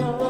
love.